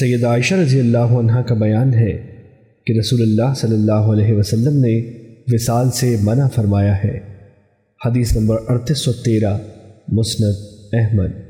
سید عائشہ رضی اللہ عنہ کا بیان ہے کہ رسول اللہ صلی اللہ علیہ وسلم نے وصال سے منع فرمایا ہے۔ حدیث نمبر 3813 مسند احمد۔